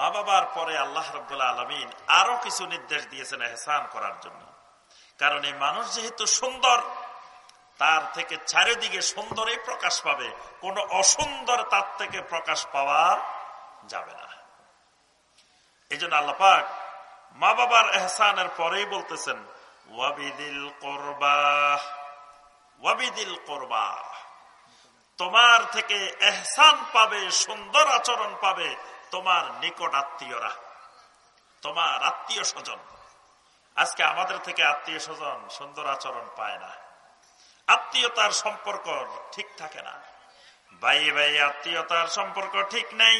মা বাবার পরে আল্লাহ রব্বুল্লা আলমিন আরও কিছু নির্দেশ দিয়েছেন এহসান করার জন্য। কারণ এই মানুষ যেহেতু সুন্দর, তার থেকে চারিদিকে সুন্দরই প্রকাশ পাবে। কোন অসুন্দর তার থেকে প্রকাশ পাওয়া যাবে না। এই জন্য আল্লাপাক মা বাবার এহসানের পরেই বলতেছেন ওয়াবিদিল করবা। তোমার থেকে এহসান পাবে, সুন্দর আচরণ পাবে। তোমার নিকট আত্মীয়রা, তোমার আত্মীয় স্বজন। আজকে আমাদের থেকে আত্মীয় স্বজন সুন্দর আচরণ পায় না। আত্মীয়তার সম্পর্ক ঠিক থাকে না। ভাই ভাই আত্মীয়তার সম্পর্ক ঠিক নেই।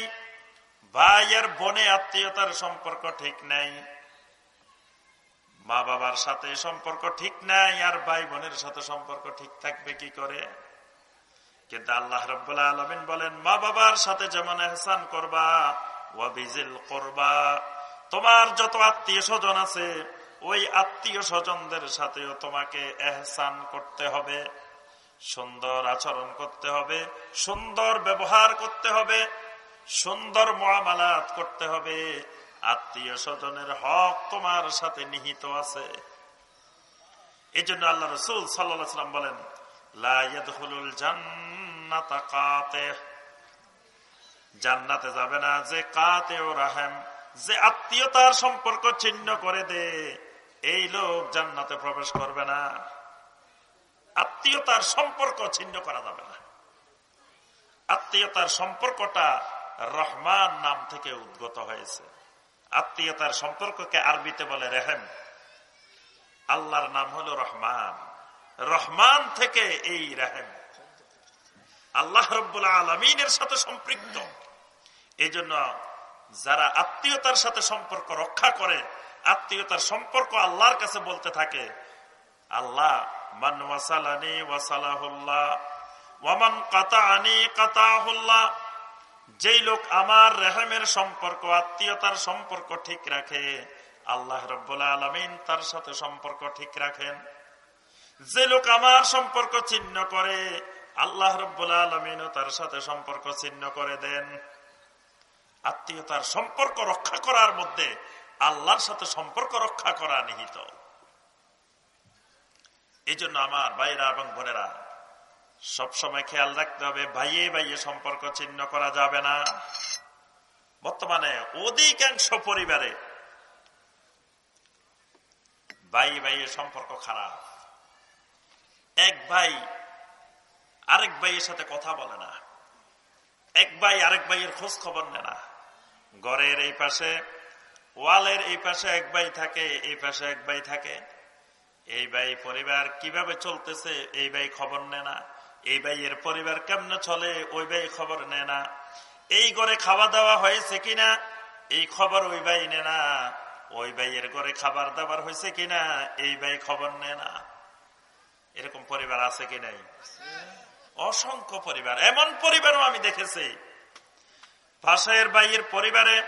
ভাই আর বোনে আত্মীয়তার সম্পর্ক ঠিক নেই। মা বাবার সাথে সম্পর্ক ঠিক নাই আর ভাই বোনের সাথে সম্পর্ক ঠিক থাকবে কি করে? কিন্তু আল্লাহ রব্বুল্লাহ আলমিন বলেন, মা বাবার সাথে যেমন এহসান করবা ওয়াবিজিল করবা, তোমার যত আত্মীয় স্বজন আছে, ওই আত্মীয় স্বজনদের সাথেও তোমাকে এহসান করতে হবে, সুন্দর আচরণ করতে হবে, সুন্দর ব্যবহার করতে হবে, সুন্দর মহামালাত করতে হবে। আত্মীয় স্বজনের হক তোমার সাথে নিহিত আছে। এই জন্য আল্লাহ রসুল সাল্লাম বলেন জান্নাতে যাবে না, যে কাতে ও রাহেম, যে আত্মীয়তার সম্পর্ক চিহ্ন করে দে, এই লোক জান্নাতে প্রবেশ করবে না। আত্মীয়তার সম্পর্ক ছিন্ন করা যাবে না। আত্মীয়তার সম্পর্কটা রহমান নাম থেকে উদ্গত হয়েছে। আত্মীয়তার সম্পর্ককে আরবিতে বলে রেহেম। আল্লাহর নাম হলো রহমান। রহমান থেকে এই রেহেম। আল্লাহ রব্বুল্লাহ আলমিনের সাথে সম্পৃক্ত। এই জন্য যারা আত্মীয়তার সাথে সম্পর্ক রক্ষা করে, আত্মীয়তার সম্পর্ক আল্লাহর কাছে বলতে থাকে, আল্লাহ, মান ওয়ামান যেই লোক আমার রেহেমের সম্পর্ক, আত্মীয়তার সম্পর্ক ঠিক রাখে, আল্লাহ রব্বুল্লা আলমিন তার সাথে সম্পর্ক ঠিক রাখেন। যে লোক আমার সম্পর্ক চিহ্ন করে আল্লাহ রব্বুল্লা আলমিনও তার সাথে সম্পর্ক চিহ্ন করে দেন। আত্মীয়তার সম্পর্ক রক্ষা করার মধ্যে আল্লাহর সাথে সম্পর্ক রক্ষা করা নিহিত। এই জন্য আমার ভাইরা এবং বোনেরা, সবসময় খেয়াল রাখতে হবে, ভাইয়ে ভাইয়ে সম্পর্ক চিহ্ন করা যাবে না। বর্তমানে অধিকাংশ পরিবারে ভাই ভাইয়ের সম্পর্ক খারাপ। এক ভাই আরেক ভাইয়ের সাথে কথা বলে না। এক ভাই আরেক ভাইয়ের খোঁজ খবর নেয় না। ঘরের এই পাশে, ওয়ালের এই পাশে এক ভাই থাকে, এই পাশে এক ভাই থাকে। এই ভাই পরিবার কীভাবে চলতেছে, এই ভাই খবর নেয় না। এই ভাইয়ের পরিবার কেমনে চলে, ওই ভাই খবর নেয় না। এই ঘরে খাওয়া দাওয়া হয়েছে কিনা, এই খবর ওই ভাই নে না। ওই ভাইয়ের ঘরে খাবার দাবার হয়েছে কিনা, এই ভাই খবর নেয় না। এরকম পরিবার আছে কি নাই? অসংখ্য পরিবার, এমন পরিবারও আমি দেখেছি। পাশের বাইয়ের পরিবারে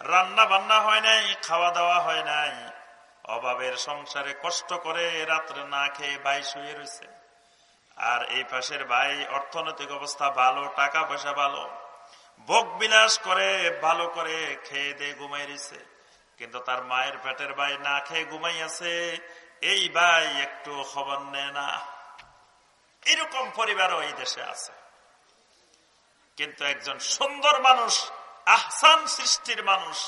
রান্না বান্না হয় নাই, খাওয়া দাওয়া হয় নাই। অভাবের সংসারে কষ্ট করে রাত্রে না খেয়ে ভাই শুয়ে রয়েছে। আর এই পাশের ভাই, অর্থনৈতিক অবস্থা ভালো টাকা পয়সা ভালো। ভোগ বিলাস করে, ভালো করে খেয়ে দিয়ে ঘুমাই রয়েছে। কিন্তু তার মায়ের পেটের ভাই না খেয়ে ঘুমাই আছে এই ভাই একটু খবর নেয় না। এরকম পরিবারও এই দেশে আছে। কিন্তু একজন সুন্দর মানুষ, আহসান সৃষ্টির মানুষ,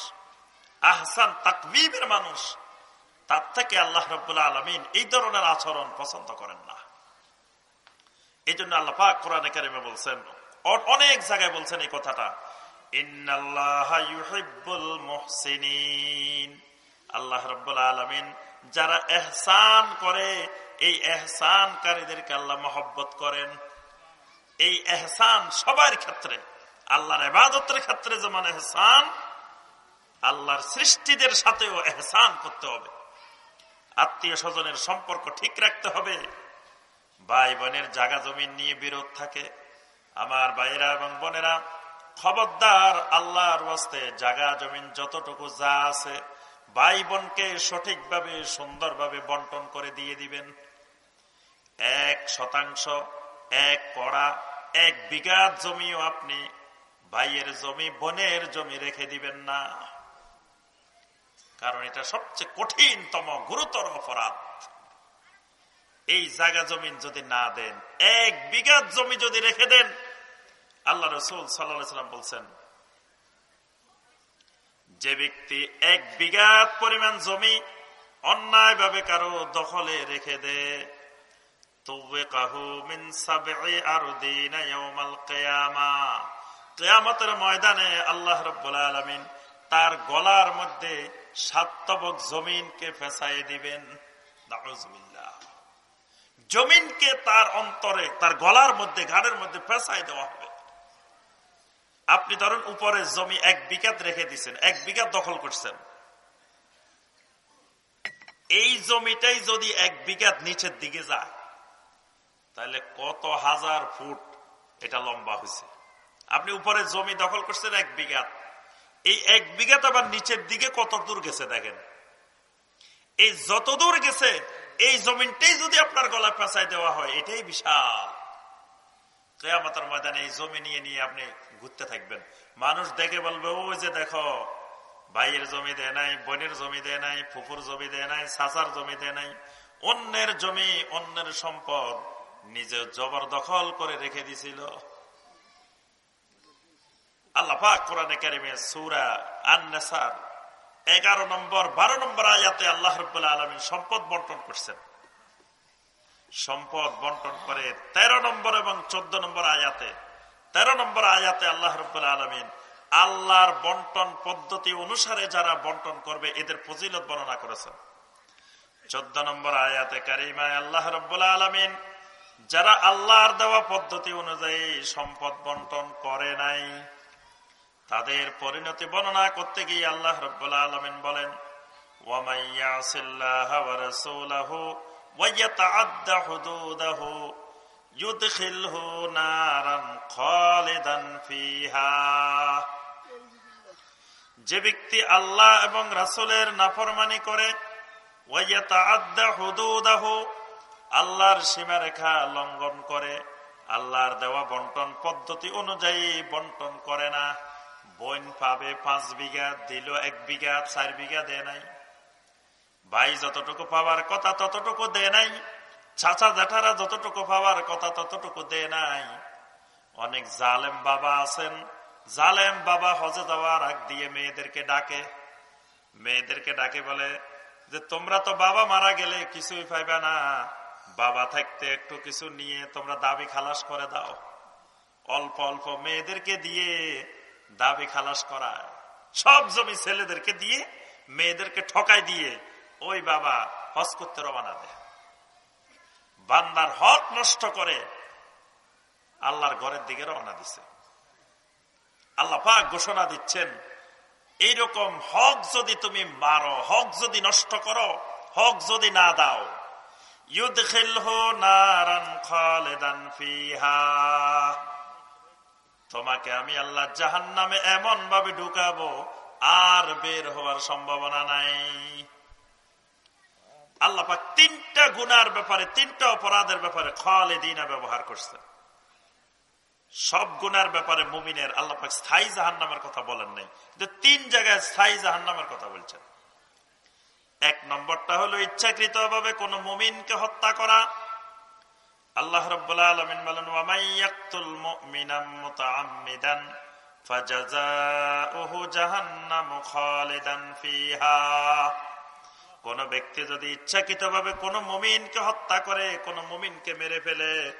আহসান তাকবিবের মানুষ, তার থেকে আল্লাহ রব্বুল্লা আলমিন এই ধরনের আচরণ পছন্দ করেন না। এই জন্য আল্লাহ কোরআনে কারিমে বলছেন অনেক জায়গায় বলছেন এই কথাটা আল্লাহ রব্বুল্লা আলমিন যারা এহসান করে, এই এহসানকারীদেরকে আল্লাহ মহব্বত করেন। এই এহসান সবার ক্ষেত্রে, আল্লাহর এবাদতের ক্ষেত্রে যেমন এহসান, আল্লাহর সৃষ্টিদের সাথেও এহসান করতে হবে। আত্মীয় স্বজনের সম্পর্ক ঠিক রাখতে হবে। ভাই বোনের জাগা জমিন নিয়ে বিরোধ থাকে। আমার ভাইরা এবং বোনেরা, খবরদার আল্লাহর জাগা জমিন যতটুকু যা আছে ভাই বোনকে সঠিকভাবে, সুন্দরভাবে বন্টন করে দিয়ে দিবেন। এক শতাংশ, এক কড়া এক বিঘা জমিও আপনি ভাইয়ের জমি, বোনের জমি রেখে দিবেন না। কারণ এটা সবচেয়ে কঠিনতম, গুরুতর অপরাধ। এই জায়গা জমিন যদি না দেন, এক বিঘা জমি যদি রেখে দেন, আল্লাহ রসুল সাল্লাহ সাল্লাম বলছেন যে ব্যক্তি এক বিঘা পরিমাণ জমি অন্যায় ভাবে কারও দখলে রেখে দে কেয়ামতের ময়দানে তার গলার মধ্যে জমিনকে দিবেন। জমিনকে তার অন্তরে, তার গলার মধ্যে, ঘাড়ের মধ্যে ফেসাই দেওয়া হবে। আপনি ধরেন উপরে জমি এক বিঘাত রেখে দিচ্ছেন এক বিঘাত দখল করছেন। এই জমিটাই যদি এক বিঘাত নিচের দিকে যায়, তাহলে কত হাজার ফুট এটা লম্বা হয়েছে। আপনি উপরে জমি দখল করছেন এক বিঘাত। এই এক বিঘাত আবার নিচের দিকে কত দূর গেছে দেখেন। এই যত দূর গেছে, এই জমিনটাই যদি আপনার গলা ফেঁসাই দেওয়া হয়, এটাই বিশাল। কেয়ামতের ময়দানে এই জমি নিয়ে নিয়ে আপনি ঘুরতে থাকবেন। মানুষ দেখে বলবে ওই যে দেখো, ভাইয়ের জমি দেয় নাই, বোনের জমি দেয় নাই, ফুফুর জমি দেয় নাই সাসার জমি দেয় নাই। অন্যের জমি, অন্যের সম্পদ নিজে জবরদখল করে রেখে দিছিল। আল্লাহ নম্বর, বারো নম্বর আয়াতে আল্লাহ রবাহ আলমী সম্পদ বন্টন করছেন। সম্পদ বন্টন করে ১৩ নম্বর এবং চোদ্দ নম্বর আয়াতে। ১৩ নম্বর আয়াতে আল্লাহ রবাহ আলমিন আল্লাহর বন্টন পদ্ধতি অনুসারে যারা বন্টন করবে, এদের ফজিলত বর্ণনা করেছেন। চোদ্দ নম্বর আয়াতে কারিমায় আল্লাহ রব্বুল্লা আলমিন যারা আল্লাহর দেওয়া পদ্ধতি অনুযায়ী সম্পদ বন্টন করে নাই, তাদের পরিণতি বর্ণনা করতে গিয়ে আল্লাহ রব্বুল্লা আলমিন বলেন ওয়ামাইয়াসিল্লাহ ويتعدى حدوده يدخله نارا خالدا فيها যে ব্যক্তি আল্লাহ এবং রাসুলের নাফরমানি করে আল্লাহর সীমারেখা লঙ্ঘন করে আল্লাহর দেওয়া বন্টন পদ্ধতি অনুযায়ী বন্টন করে না বইন পাবে পাঁচ বিঘা দিল এক বিঘা চার বিঘা দেয় নাই ভাই যতটুকু পাওয়ার কথা ততটুকু দেয় নাই। চাচা জেঠারা যতটুকু পাওয়ার কথা ততটুকু দেয় নাই। অনেক জালেম বাবা আছেন। জালেম বাবা হজে যাওয়ার আগ দিয়ে মেয়েদেরকে ডাকে। মেয়েদেরকে ডাকে বলে যে, তোমরা তো বাবা মারা গেলে কিছুই পাইবে না। বাবা থাকতে একটু কিছু নিয়ে তোমরা দাবি খালাস করে দাও। অল্প অল্প মেয়েদেরকে দিয়ে দাবি খালাস করায়। সব জমি ছেলেদেরকে দিয়ে মেয়েদেরকে ঠকাই দিয়ে ওই বাবা হজ করতে রবানা দেয়। বান্দার হক নষ্ট করে আল্লাহর ঘরের দিকে রওনা দিছে। আল্লাহ পাক ঘোষণা দিচ্ছেন, এইরকম হক যদি তুমি মারো, হক যদি নষ্ট করো, হক যদি না দাও তোমাকে আমি আল্লাহ জাহান নামে এমন ভাবে ঢুকাবো, আর বের হওয়ার সম্ভাবনা নাই। আল্লাপাক তিনটা গুনার ব্যাপারে, তিনটা অপরাধের ব্যাপারে খলে দিনা ব্যবহার করছেন সব গুনার ব্যাপারে মুমিনের আল্লাপাক স্থায়ী জাহান নামের কথা বলেন নাই। যে তিন জায়গায় স্থায়ী জাহান নামের কথা বলছেন। এক নম্বরটা হলো ইচ্ছাকৃত ভাবে কোন মুমিনকে হত্যা করা। আল্লাহ রব্বুল্লাহ খালিদান কোন ব্যক্তি যদি ইচ্ছাকৃত ভাবে কোন মুমিনকে হত্যা করে, কোন মুমিনকে মেরে ফেলে,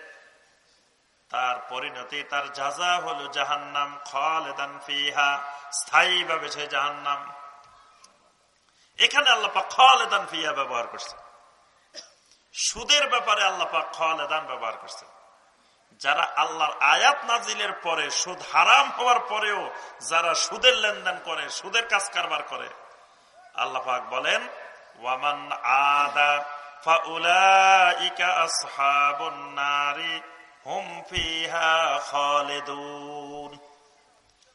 তার পরিণতি, তার যাজা হলো জাহান্নাম খালেদান ফিহা স্থায়ী ভাবে সে জাহান্নাম। এখানে আল্লাপা খালেদান ফিহা ব্যবহার করছে। সুদের ব্যাপারে আল্লাপা খালেদান ব্যবহার করছে। যারা আল্লাহর আয়াত নাজিলের পরে, সুদ হারাম হওয়ার পরেও যারা সুদের লেনদেন করে, সুদের কাজ কারবার করে, আল্লাহ বলেন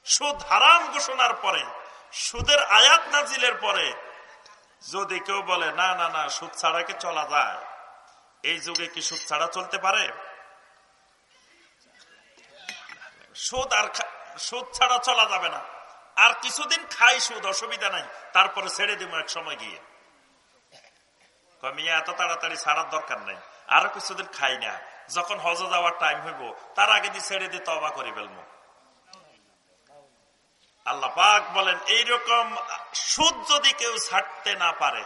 সুদ হারাম ঘোষণার পরে, সুদের আয়াত নাজিলের পরে, যদি কেউ বলে, না না না, সুদ ছাড়া কি চলা যায়? এই যুগে কি সুদ ছাড়া চলতে পারে? সুদ আর সুদ ছাড়া চলা যাবে না। আর কিছুদিন খাই সুদ, অসুবিধা নাই। তারপরে ছেড়ে দিব এক সময় গিয়ে। কমিয়া এত তাড়াতাড়ি ছাড়ার দরকার নাই। আরও কিছুদিন খাই না। যখন হজ যাওয়ার টাইম হইব, তার আগে দিয়ে ছেড়ে দিয়ে তবা করি ফেলব আল্লাহ পাক বলেন, এইরকম সুদ যদি কেউ ছাড়তে না পারে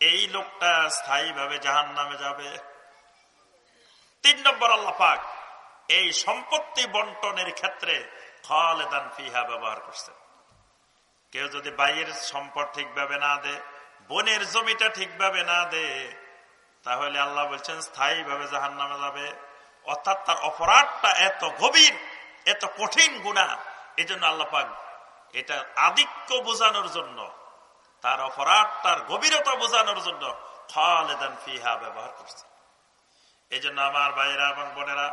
এই লোকটা স্থায়ী ভাবে জাহান নামে যাবে। তিন নম্বর আল্লাহ পাক, এই সম্পত্তি বন্টনের ক্ষেত্রে খালেদান ফিহা ব্যবহার করছে। কেউ যদি বাইয়ের সম্পদ ঠিকভাবে না দে, বোনের জমিটা ঠিকভাবে না দে, তাহলে আল্লাহ বলছেন স্থায়ী ভাবে জাহান নামে যাবে। অর্থাৎ তার অপরাধটা এত গভীর, এত কঠিন গুণা এই জন্য আল্লাহ পাক এটা আধিক্য বোঝানোর জন্য, তার অপরাধ, তার গভীরতা বোঝানোর জন্য খালেদান ফিহা ব্যবহার করছে। এই জন্য আমার ভাইয়েরা এবং বোনেরা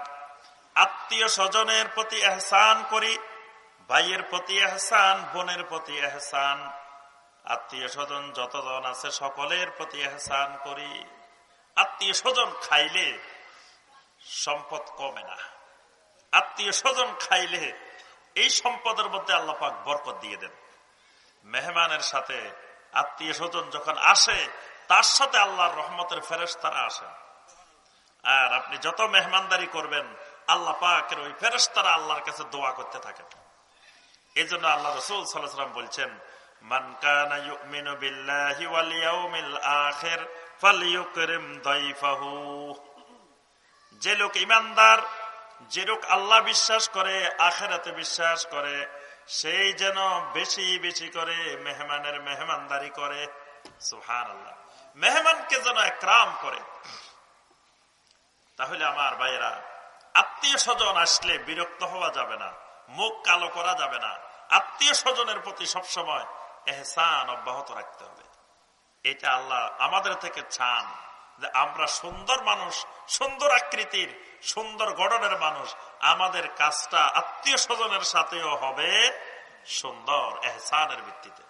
আত্মীয় স্বজনের প্রতি এহসান করি, ভাইয়ের প্রতি এহসান, বোনের প্রতি এহসান। আত্মীয় স্বজন যতজন আছে সকলের প্রতি এহসান করি। আত্মীয় স্বজন খাইলে সম্পদ কমে না। আত্মীয় স্বজন খাইলে এই সম্পদের মধ্যে আল্লাহ পাক বরকত দিয়ে দেন। মেহমানের সাথে আত্মীয় স্বজন যখন আসে, তার সাথে আল্লাহর রহমতের ফেরেস তারা আসেন। আর আপনি যত মেহমানদারি করবেন আল্লাহ পাকের ওই ফেরেস তারা আল্লাহর কাছে দোয়া করতে থাকেন এই জন্য আল্লাহ রসুল সাল্লাম বলছেন যে লোক ইমানদার যে লোক আল্লাহ বিশ্বাস করে, আখেরাতে বিশ্বাস করে, সেই যেন বেশি বেশি করে মেহমানের মেহমানদারি করে। সুহান আল্লাহ মেহমানকে যেন একরাম করে। তাহলে আমার ভাইয়েরা আত্মীয় স্বজন আসলে বিরক্ত হওয়া যাবে না, মুখ কালো করা যাবে না। আত্মীয় স্বজনের প্রতি সবসময় এহসান অব্যাহত রাখতে হবে। এটা আল্লাহ আমাদের থেকে চান যে আমরা সুন্দর মানুষ, সুন্দর আকৃতির, সুন্দর গঠনের মানুষ, আমাদের কাজটা আত্মীয় স্বজনের সাথেও হবে সুন্দর এহসানের ভিত্তিতে।